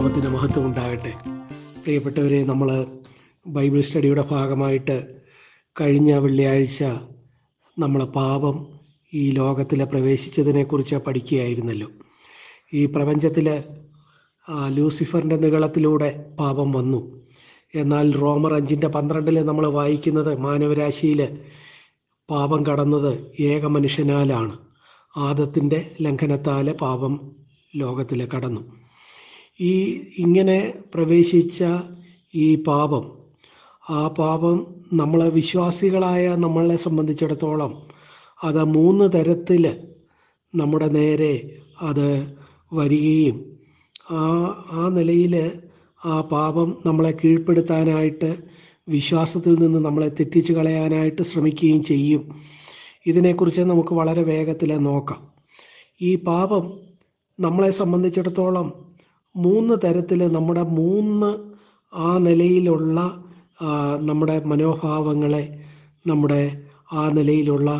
നാമത്തിന് മഹത്വം ഉണ്ടാകട്ടെ. പ്രിയപ്പെട്ടവരെ നമ്മൾ ബൈബിൾ സ്റ്റഡിയുടെ ഭാഗമായിട്ട് കഴിഞ്ഞ വെള്ളിയാഴ്ച നമ്മൾ പാപം ഈ ലോകത്തിൽ പ്രവേശിച്ചതിനെക്കുറിച്ച് പഠിക്കുകയായിരുന്നല്ലോ. ഈ പ്രപഞ്ചത്തിൽ ലൂസിഫറിന്റെ നികളത്തിലൂടെ പാപം വന്നു. എന്നാൽ റോമർ അഞ്ചിന്റെ പന്ത്രണ്ടിൽ നമ്മൾ വായിക്കുന്നത് മാനവരാശിയിൽ പാപം കടന്നത് ഏക മനുഷ്യനാലാണ്. ആദത്തിന്റെ ലംഘനത്താൽ പാപം ലോകത്തിൽ കടന്നു. ഈ ഇങ്ങനെ പ്രവേശിച്ച ഈ പാപം ആ പാപം നമ്മളെ വിശ്വാസികളായ നമ്മളെ സംബന്ധിച്ചിടത്തോളം അത് മൂന്ന് തരത്തിൽ നമ്മുടെ നേരെ അത് വരികയും ആ ആ നിലയിൽ ആ പാപം നമ്മളെ കീഴ്പ്പെടുത്താനായിട്ട് വിശ്വാസത്തിൽ നിന്ന് നമ്മളെ തെറ്റിച്ച് കളയാനായിട്ട് ശ്രമിക്കുകയും ചെയ്യും. ഇതിനെക്കുറിച്ച് നമുക്ക് വളരെ വേഗത്തിൽ നോക്കാം. ഈ പാപം നമ്മളെ സംബന്ധിച്ചിടത്തോളം മൂന്ന് തരത്തിൽ നമ്മുടെ മൂന്ന് ആ നിലയിലുള്ള നമ്മുടെ മനോഭാവങ്ങളെ നമ്മുടെ ആ നിലയിലുള്ള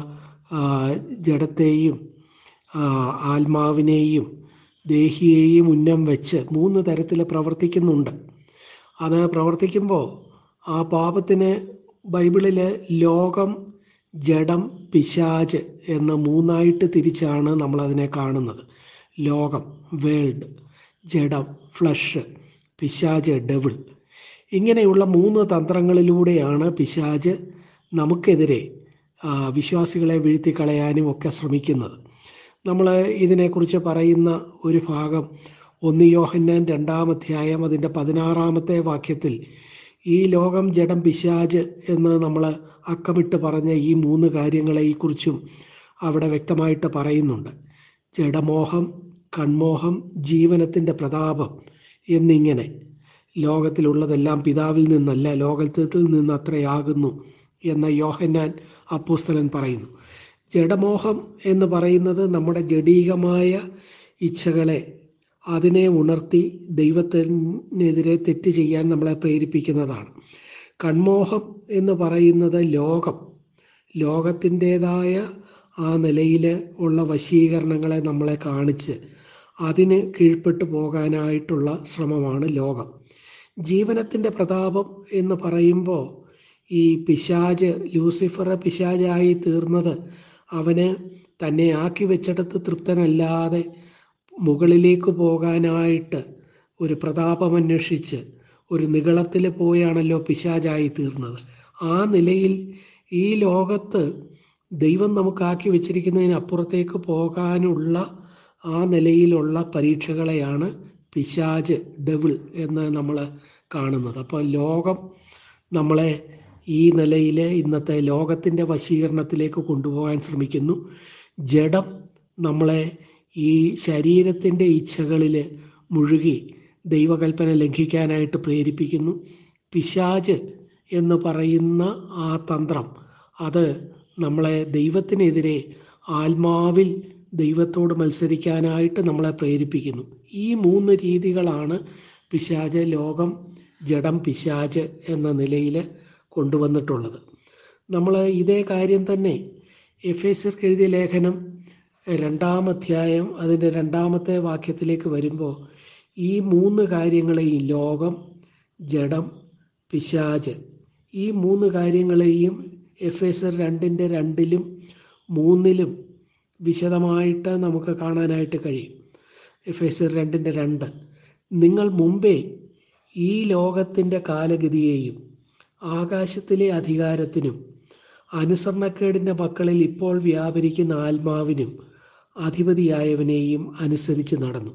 ജഡത്തെയും ആത്മാവിനെയും ദേഹിയെയും ഉന്നം വെച്ച് മൂന്ന് തരത്തിൽ പ്രവർത്തിക്കുന്നുണ്ട്. അത് പ്രവർത്തിക്കുമ്പോൾ ആ പാപത്തിന് ബൈബിളിൽ ലോകം ജഡം പിശാജ് എന്ന് മൂന്നായിട്ട് തിരിച്ചാണ് നമ്മളതിനെ കാണുന്നത്. ലോകം വേൾഡ്. ജഡം ഫ്ലഷ് പിശാജ് ഡെവിൾ. ഇങ്ങനെയുള്ള മൂന്ന് തന്ത്രങ്ങളിലൂടെയാണ് പിശാജ് നമുക്കെതിരെ വിശ്വാസികളെ വീഴ്ത്തിക്കളയാനും ഒക്കെ ശ്രമിക്കുന്നത്. നമ്മൾ ഇതിനെക്കുറിച്ച് പറയുന്ന ഒരു ഭാഗം ഒന്ന് യോഹന്നാൻ രണ്ടാം അധ്യായം അതിന്റെ പതിനാറാമത്തെ വാക്യത്തിൽ ഈ ലോകം ജഡം പിശാജ് എന്ന് നമ്മൾ അക്കമിട്ട് പറഞ്ഞ ഈ മൂന്ന് കാര്യങ്ങളെക്കുറിച്ചും അവിടെ വ്യക്തമായിട്ട് പറയുന്നുണ്ട്. ജഡമോഹം കൺമോഹം ജീവനത്തിന്റെ പ്രതാപം എന്നിങ്ങനെ. ലോകത്തിലുള്ളതെല്ലാം പിതാവിൽ നിന്നല്ല ലോകത്തിൽ നിന്ന് അത്രയാകുന്നു എന്ന യോഹന്നാൻ അപ്പോസ്തലൻ പറയുന്നു. ജഡമോഹം എന്ന് പറയുന്നത് നമ്മുടെ ജഡീകമായ ഇച്ഛകളെ അതിനെ ഉണർത്തി ദൈവത്തിനെതിരെ തെറ്റ് ചെയ്യാൻ നമ്മളെ പ്രേരിപ്പിക്കുന്നതാണ്. കൺമോഹം എന്ന് പറയുന്നത് ലോകം ലോകത്തിന്റേതായ ആ നിലയിൽ ഉള്ള വശീകരണങ്ങളെ നമ്മളെ കാണിച്ച് അതിന് കീഴ്പ്പെട്ടു പോകാനായിട്ടുള്ള ശ്രമമാണ് ലോകം. ജീവനത്തിന്റെ പ്രതാപം എന്ന് പറയുമ്പോൾ ഈ പിശാജ് ലൂസിഫർ പിശാജായി തീർന്നത് അവന് തന്നെ ആക്കി വെച്ചിടത്ത് തൃപ്തനല്ലാതെ മുകളിലേക്ക് പോകാനായിട്ട് ഒരു പ്രതാപമന്വേഷിച്ച് ഒരു നികളത്തിൽ പോയാണല്ലോ പിശാജായി തീർന്നത്. ആ നിലയിൽ ഈ ലോകത്ത് ദൈവം നമുക്കാക്കി വെച്ചിരിക്കുന്നതിന് അപ്പുറത്തേക്ക് പോകാനുള്ള ആ നിലയിലുള്ള പരീക്ഷകളെയാണ് പിശാജ് ഡെവിൾ എന്ന് നമ്മൾ കാണുന്നത്. അപ്പോൾ ലോകം നമ്മളെ ഈ നിലയിൽ ഇന്നത്തെ ലോകത്തിന്റെ വശീകരണത്തിലേക്ക് കൊണ്ടുപോകാൻ ശ്രമിക്കുന്നു. ജഡം നമ്മളെ ഈ ശരീരത്തിന്റെ ഇച്ഛകളിൽ മുഴുകി ദൈവകൽപ്പന ലംഘിക്കാനായിട്ട് പ്രേരിപ്പിക്കുന്നു. പിശാജ് എന്ന് പറയുന്ന ആ തന്ത്രം അത് നമ്മളെ ദൈവത്തിനെതിരെ ആത്മാവിൽ ദൈവത്തോട് മത്സരിക്കാനായിട്ട് നമ്മളെ പ്രേരിപ്പിക്കുന്നു. ഈ മൂന്ന് രീതികളാണ് പിശാജ് ലോകം ജഡം പിശാജ് എന്ന നിലയിൽ കൊണ്ടുവന്നിട്ടുള്ളത്. നമ്മൾ ഇതേ കാര്യം തന്നെ എഫ് എസ് എഴുതിയ ലേഖനം രണ്ടാം അധ്യായം അതിന്റെ രണ്ടാമത്തെ വാക്യത്തിലേക്ക് വരുമ്പോൾ ഈ മൂന്ന് കാര്യങ്ങളെയും ലോകം ജഡം പിശാജ് ഈ മൂന്ന് കാര്യങ്ങളെയും എഫ് എസ് രണ്ടിന്റെ രണ്ടിലും മൂന്നിലും വിശദമായിട്ട് നമുക്ക് കാണാനായിട്ട് കഴിയും. എഫ് എസ് രണ്ടിന്റെ രണ്ട്. നിങ്ങൾ മുമ്പേ ഈ ലോകത്തിന്റെ കാലഗതിയെയും ആകാശത്തിലെ അധികാരത്തിനും അനുസരണക്കേടിന്റെ മക്കളിൽ ഇപ്പോൾ വ്യാപരിക്കുന്ന ആത്മാവിനും അധിപതിയായവനെയും അനുസരിച്ച് നടന്നു.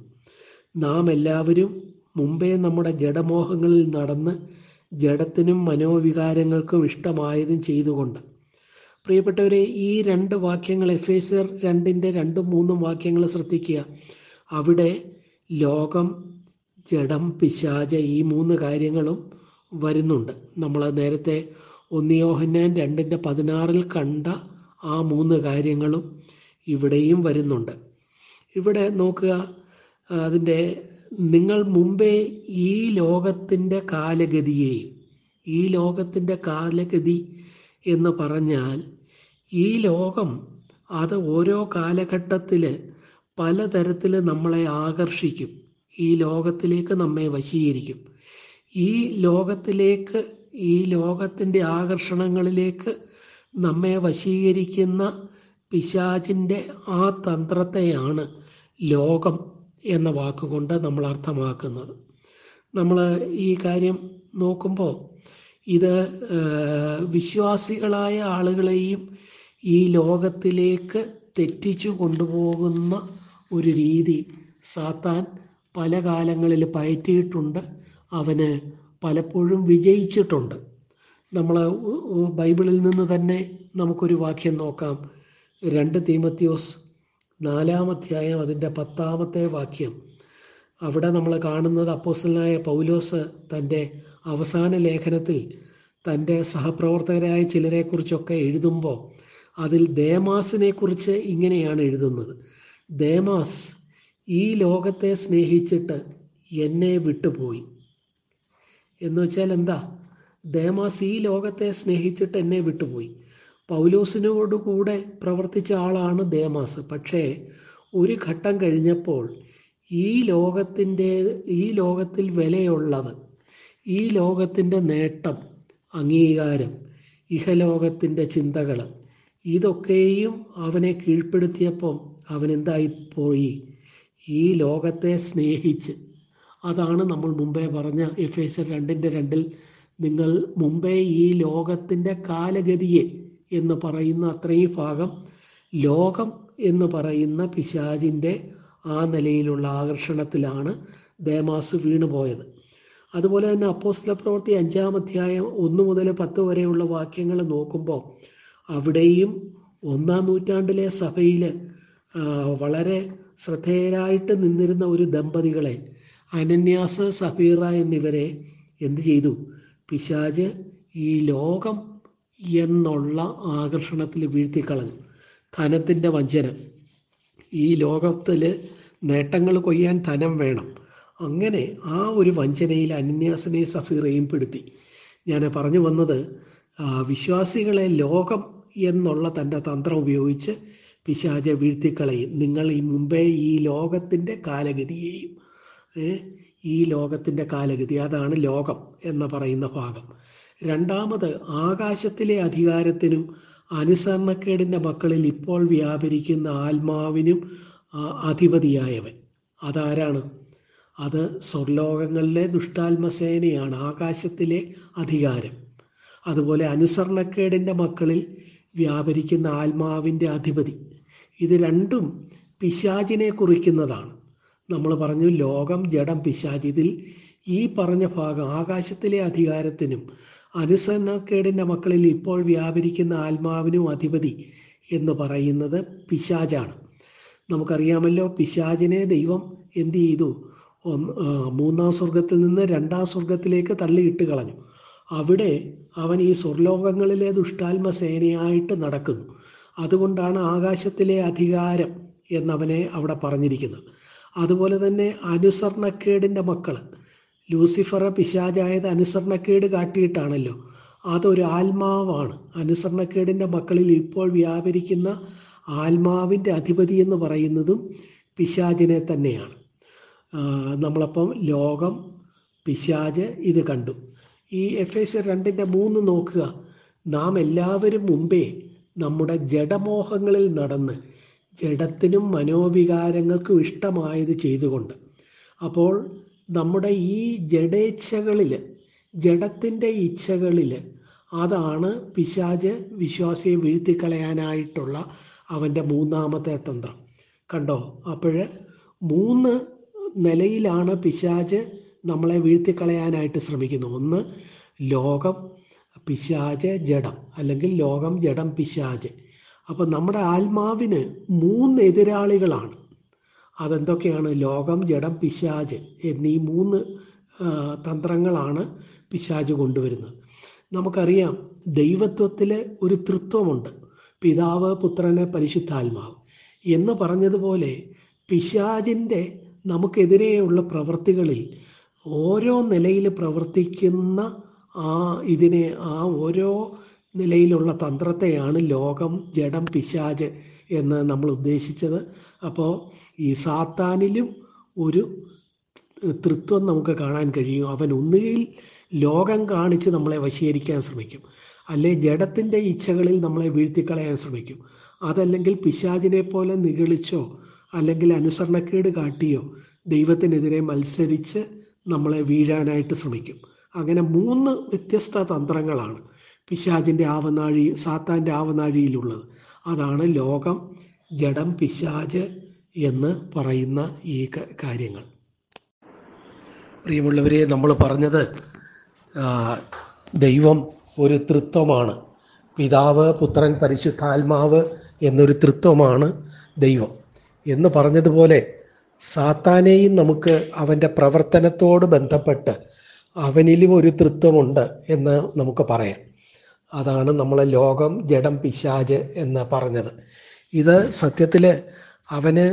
നാം എല്ലാവരും മുമ്പേ നമ്മുടെ ജഡമോഹങ്ങളിൽ നടന്ന് ജഡത്തിനും മനോവികാരങ്ങൾക്കും ഇഷ്ടമായതും ചെയ്തുകൊണ്ട് പ്രിയപ്പെട്ടവരെ ഈ രണ്ട് വാക്യങ്ങൾ എഫ് എസ് രണ്ടിന്റെ രണ്ടും മൂന്നും വാക്യങ്ങൾ ശ്രദ്ധിക്കുക. അവിടെ ലോകം ജഡം പിശാച ഈ മൂന്ന് കാര്യങ്ങളും വരുന്നുണ്ട്. നമ്മൾ നേരത്തെ ഒന്നിയോഹന്നാൻ രണ്ടിന്റെ പതിനാറിൽ കണ്ട ആ മൂന്ന് കാര്യങ്ങളും ഇവിടെയും വരുന്നുണ്ട്. ഇവിടെ നോക്കുക അതിന്റെ നിങ്ങൾ മുമ്പേ ഈ ലോകത്തിന്റെ കാലഗതിയെയും ഈ ലോകത്തിന്റെ കാലഗതി എന്ന് പറഞ്ഞാൽ ഈ ലോകം അത് ഓരോ കാലഘട്ടത്തിൽ പലതരത്തിൽ നമ്മളെ ആകർഷിക്കും. ഈ ലോകത്തിലേക്ക് നമ്മെ വശീകരിക്കും. ഈ ലോകത്തിലേക്ക് ഈ ലോകത്തിന്റെ ആകർഷണങ്ങളിലേക്ക് നമ്മെ വശീകരിക്കുന്ന പിശാചിന്റെ ആ തന്ത്രത്തെയാണ് ലോകം എന്ന വാക്കുകൊണ്ട് നമ്മൾ അർത്ഥമാക്കുന്നത്. നമ്മൾ ഈ കാര്യം നോക്കുമ്പോൾ ഇത് വിശ്വാസികളായ ആളുകളെയും ഈ ലോകത്തിലേക്ക് തെറ്റിച്ചു കൊണ്ടുപോകുന്ന ഒരു രീതി സാത്താൻ പല കാലങ്ങളിൽ പയറ്റിയിട്ടുണ്ട്. അവന് പലപ്പോഴും വിജയിച്ചിട്ടുണ്ട്. നമ്മൾ ബൈബിളിൽ നിന്ന് തന്നെ നമുക്കൊരു വാക്യം നോക്കാം. രണ്ട് തീമത്യോസ് നാലാമധ്യായം അതിന്റെ പത്താമത്തെ വാക്യം. അവിടെ നമ്മൾ കാണുന്നത് അപ്പോസലായ പൗലോസ് തന്റെ അവസാന ലേഖനത്തിൽ തന്റെ സഹപ്രവർത്തകരായ ചിലരെക്കുറിച്ചൊക്കെ എഴുതുമ്പോൾ അതിൽ ദേമാസിനെ കുറിച്ച് ഇങ്ങനെയാണ് എഴുതുന്നത്. ദേമാസ് ഈ ലോകത്തെ സ്നേഹിച്ചിട്ട് എന്നെ വിട്ടുപോയി. എന്ന് വെച്ചാൽ എന്താ? ദേമാസ് ഈ ലോകത്തെ സ്നേഹിച്ചിട്ട് എന്നെ വിട്ടുപോയി. പൗലോസിനോട് കൂടെ പ്രവർത്തിച്ച ആളാണ് ദേമാസ്. പക്ഷേ ഒരു ഘട്ടം കഴിഞ്ഞപ്പോൾ ഈ ലോകത്തിന്റെ ഈ ലോകത്തിൽ വിലയുള്ളത് ഈ ലോകത്തിന്റെ നേട്ടം അംഗീകാരം ഇഹലോകത്തിന്റെ ചിന്തകൾ ഇതൊക്കെയും അവനെ കീഴ്പ്പെടുത്തിയപ്പം അവൻ എന്തായി പോയി? ഈ ലോകത്തെ സ്നേഹിച്ച്. അതാണ് നമ്മൾ മുമ്പേ പറഞ്ഞ എഫ് എസ് രണ്ടിന്റെ രണ്ടിൽ നിങ്ങൾ മുമ്പേ ഈ ലോകത്തിന്റെ കാലഗതിയെ എന്ന് പറയുന്ന അത്രയും ഭാഗം ലോകം എന്ന് പറയുന്ന പിശാജിന്റെ ആ നിലയിലുള്ള ആകർഷണത്തിലാണ് ദേമാസ് വീണുപോയത്. അതുപോലെ തന്നെ അപ്പോസ്ല പ്രവൃത്തി അഞ്ചാം അധ്യായം ഒന്ന് മുതൽ പത്ത് വരെയുള്ള വാക്യങ്ങൾ നോക്കുമ്പോൾ അവിടെയും ഒന്നാം നൂറ്റാണ്ടിലെ സഭയിൽ വളരെ ശ്രദ്ധേയരായിട്ട് നിന്നിരുന്ന ഒരു ദമ്പതികളെ അനന്യാസ് സഫീറ എന്നിവരെ എന്തു ചെയ്തു? പിശാജ് ഈ ലോകം എന്നുള്ള ആകർഷണത്തിൽ വീഴ്ത്തിക്കളഞ്ഞു. ധനത്തിന്റെ വഞ്ചന. ഈ ലോകത്തിൽ നേട്ടങ്ങൾ കൊയ്യാൻ ധനം വേണം. അങ്ങനെ ആ ഒരു വഞ്ചനയിൽ അനന്യാസനെയും സഫീറയും പെടുത്തി. ഞാൻ പറഞ്ഞു വന്നത് വിശ്വാസികളെ ലോകം എന്നുള്ള തന്റെ തന്ത്രം ഉപയോഗിച്ച് പിശാചെ വീഴ്ത്തിക്കളയും. നിങ്ങൾ ഈ മുമ്പേ ഈ ലോകത്തിന്റെ കാലഗതിയെയും ഈ ലോകത്തിന്റെ കാലഗതി അതാണ് ലോകം എന്ന് പറയുന്ന ഭാഗം. രണ്ടാമത് ആകാശത്തിലെ അധികാരത്തിനും അനുസരണക്കേടിന്റെ മക്കളിൽ ഇപ്പോൾ വ്യാപരിക്കുന്ന ആത്മാവിനും അധിപതിയായവൻ. അതാരാണ്? അത് സ്വർലോകങ്ങളിലെ ദുഷ്ടാത്മസേനയാണ് ആകാശത്തിലെ അധികാരം. അതുപോലെ അനുസരണക്കേടിന്റെ മക്കളിൽ വ്യാപരിക്കുന്ന ആത്മാവിന്റെ അധിപതി. ഇത് രണ്ടും പിശാചിനെ കുറിക്കുന്നതാണ്. നമ്മൾ പറഞ്ഞു ലോകം ജഡം പിശാജ് ഇതിൽ ഈ പറഞ്ഞ ഭാഗം ആകാശത്തിലെ അധികാരത്തിനും അനുസരണക്കേടിന്റെ മക്കളിൽ ഇപ്പോൾ വ്യാപരിക്കുന്ന ആത്മാവിനും അധിപതി എന്ന് പറയുന്നത് പിശാജാണ് നമുക്കറിയാമല്ലോ പിശാജിനെ ദൈവം എന്തു ചെയ്തു? മൂന്നാം സ്വർഗത്തിൽ നിന്ന് രണ്ടാം സ്വർഗത്തിലേക്ക് തള്ളിയിട്ട് കളഞ്ഞു. അവിടെ അവൻ ഈ സ്വർലോകങ്ങളിലെ ദുഷ്ടാത്മ സേനയായിട്ട് നടക്കുന്നു. അതുകൊണ്ടാണ് ആകാശത്തിലെ അധികാരം എന്നവനെ അവിടെ പറഞ്ഞിരിക്കുന്നത്. അതുപോലെ തന്നെ അനുസരണക്കേടിന്റെ മക്കൾ ലൂസിഫർ പിശാചായത് അനുസരണക്കേട് കാട്ടിയിട്ടാണല്ലോ. അതൊരു ആത്മാവാണ്. അനുസരണക്കേടിന്റെ മക്കളിൽ ഇപ്പോൾ വ്യാപരിക്കുന്ന ആത്മാവിന്റെ അധിപതി എന്ന് പറയുന്നതും പിശാചിനെ തന്നെയാണ്. നമ്മളപ്പം ലോകം പിശാജ് ഇത് കണ്ടു. ഈ എഫ് എസ് രണ്ടിന്റെ മൂന്ന് നോക്കുക. നാം എല്ലാവരും മുമ്പേ നമ്മുടെ ജഡമോഹങ്ങളിൽ നടന്ന് ജഡത്തിനും മനോവികാരങ്ങൾക്കും ഇഷ്ടമായത് ചെയ്തുകൊണ്ട്. അപ്പോൾ നമ്മുടെ ഈ ജഡേച്ഛകളിൽ ജഡത്തിന്റെ ഇച്ഛകളിൽ അതാണ് പിശാജ് വിശ്വാസിയെ വീഴ്ത്തിക്കളയാനായിട്ടുള്ള അവന്റെ മൂന്നാമത്തെ തന്ത്രം. കണ്ടോ? അപ്പോൾ മൂന്ന് നിലയിലാണ് പിശാജ് നമ്മളെ വീഴ്ത്തിക്കളയാനായിട്ട് ശ്രമിക്കുന്നു. ഒന്ന് ലോകം പിശാജ് ജഡം അല്ലെങ്കിൽ ലോകം ജഡം പിശാജ് അപ്പം നമ്മുടെ ആത്മാവിന് മൂന്ന് എതിരാളികളാണ്. അതെന്തൊക്കെയാണ്? ലോകം ജഡം പിശാജ് എന്നീ മൂന്ന് തന്ത്രങ്ങളാണ് പിശാജ് കൊണ്ടുവരുന്നത്. നമുക്കറിയാം ദൈവത്വത്തിൽ ഒരു തൃത്വമുണ്ട്. പിതാവ് പുത്രന് പരിശുദ്ധാത്മാവ്. എന്ന് പറഞ്ഞതുപോലെ പിശാജിന്റെ നമുക്കെതിരെയുള്ള പ്രവൃത്തികളിൽ ഓരോ നിലയിൽ പ്രവർത്തിക്കുന്ന ആ ഇതിനെ ആ ഓരോ നിലയിലുള്ള തന്ത്രത്തെയാണ് ലോകം ജഡം പിശാജ് എന്ന് നമ്മൾ ഉദ്ദേശിച്ചത്. അപ്പോൾ ഈ സാത്താനിലും ഒരു തൃത്വം നമുക്ക് കാണാൻ കഴിയും. അവൻ ഒന്നുകിൽ ലോകം കാണിച്ച് നമ്മളെ വശീകരിക്കാൻ ശ്രമിക്കും. അല്ലെ ജഡത്തിന്റെ ഇച്ഛകളിൽ നമ്മളെ വീഴ്ത്തിക്കളയാൻ ശ്രമിക്കും. അതല്ലെങ്കിൽ പിശാചിനെ പോലെ നിഗളിച്ചോ അല്ലെങ്കിൽ അനുസരണക്കേട് കാട്ടിയോ ദൈവത്തിനെതിരെ മത്സരിച്ച് നമ്മളെ വീഴാനായിട്ട് ശ്രമിക്കും. അങ്ങനെ മൂന്ന് വ്യത്യസ്ത തന്ത്രങ്ങളാണ് പിശാചിന്റെ ആവനാഴി സാത്താന്റെ ആവനാഴിയിലുള്ളത്. അതാണ് ലോകം ജഡം പിശാജ് എന്ന് പറയുന്ന ഈ കാര്യങ്ങൾ. പ്രിയമുള്ളവരെ നമ്മൾ പറഞ്ഞത് ദൈവം ഒരു തൃത്വമാണ്. പിതാവ് പുത്രൻ പരിശുദ്ധാത്മാവ് എന്നൊരു തൃത്വമാണ് ദൈവം. എന്ന് പറഞ്ഞതുപോലെ സാത്താനെയും നമുക്ക് അവന്റെ പ്രവർത്തനത്തോട് ബന്ധപ്പെട്ട് അവനിലും ഒരു തൃത്വമുണ്ട് എന്ന് നമുക്ക് പറയാം. അതാണ് നമ്മളെ ലോകം ജഡം പിശാജ് എന്ന് പറഞ്ഞത്. ഇത് സത്യത്തിൽ അവന്